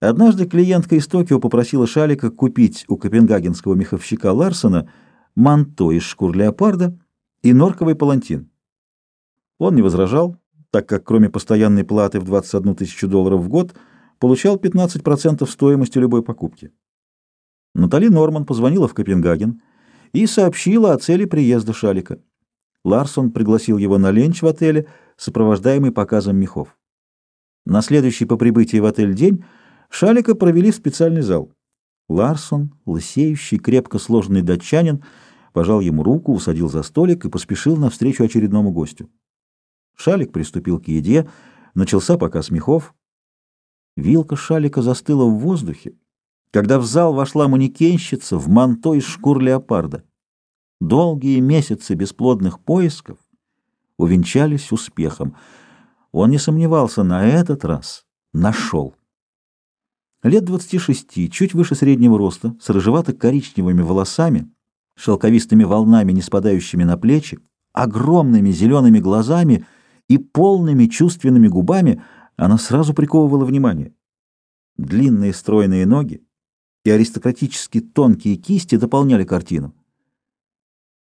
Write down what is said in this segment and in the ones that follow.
Однажды клиентка из Токио попросила Шалика купить у копенгагенского меховщика Ларсона манто из шкур леопарда и норковый палантин. Он не возражал, так как кроме постоянной платы в 21 тысячу долларов в год получал 15% стоимости любой покупки. Натали Норман позвонила в Копенгаген и сообщила о цели приезда Шалика. Ларсон пригласил его на ленч в отеле, сопровождаемый показом мехов. На следующий по прибытии в отель день Шалика провели в специальный зал. Ларсон, лысеющий, крепко сложенный датчанин, пожал ему руку, усадил за столик и поспешил навстречу очередному гостю. Шалик приступил к еде, начался показ мехов. Вилка Шалика застыла в воздухе, когда в зал вошла манекенщица в манто из шкур леопарда. Долгие месяцы бесплодных поисков увенчались успехом. Он не сомневался, на этот раз нашел. Лет 26, чуть выше среднего роста, с рыжевато-коричневыми волосами, шелковистыми волнами, не спадающими на плечи, огромными зелеными глазами и полными чувственными губами, она сразу приковывала внимание. Длинные стройные ноги и аристократически тонкие кисти дополняли картину.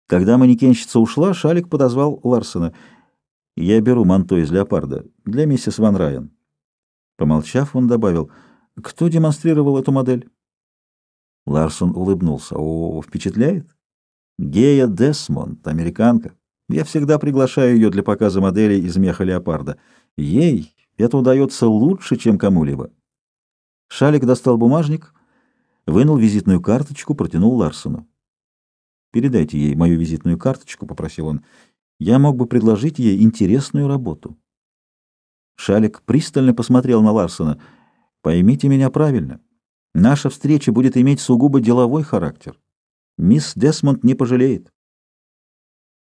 Когда манекенщица ушла, Шалик подозвал Ларсона. «Я беру манто из леопарда для миссис Ван Райен». Помолчав, он добавил — кто демонстрировал эту модель? Ларсон улыбнулся. О, впечатляет? Гея Десмонд, американка. Я всегда приглашаю ее для показа моделей из меха леопарда. Ей это удается лучше, чем кому-либо. Шалик достал бумажник, вынул визитную карточку, протянул Ларсону. «Передайте ей мою визитную карточку», — попросил он. «Я мог бы предложить ей интересную работу». Шалик пристально посмотрел на Ларсона — Поймите меня правильно. Наша встреча будет иметь сугубо деловой характер. Мисс Десмонд не пожалеет.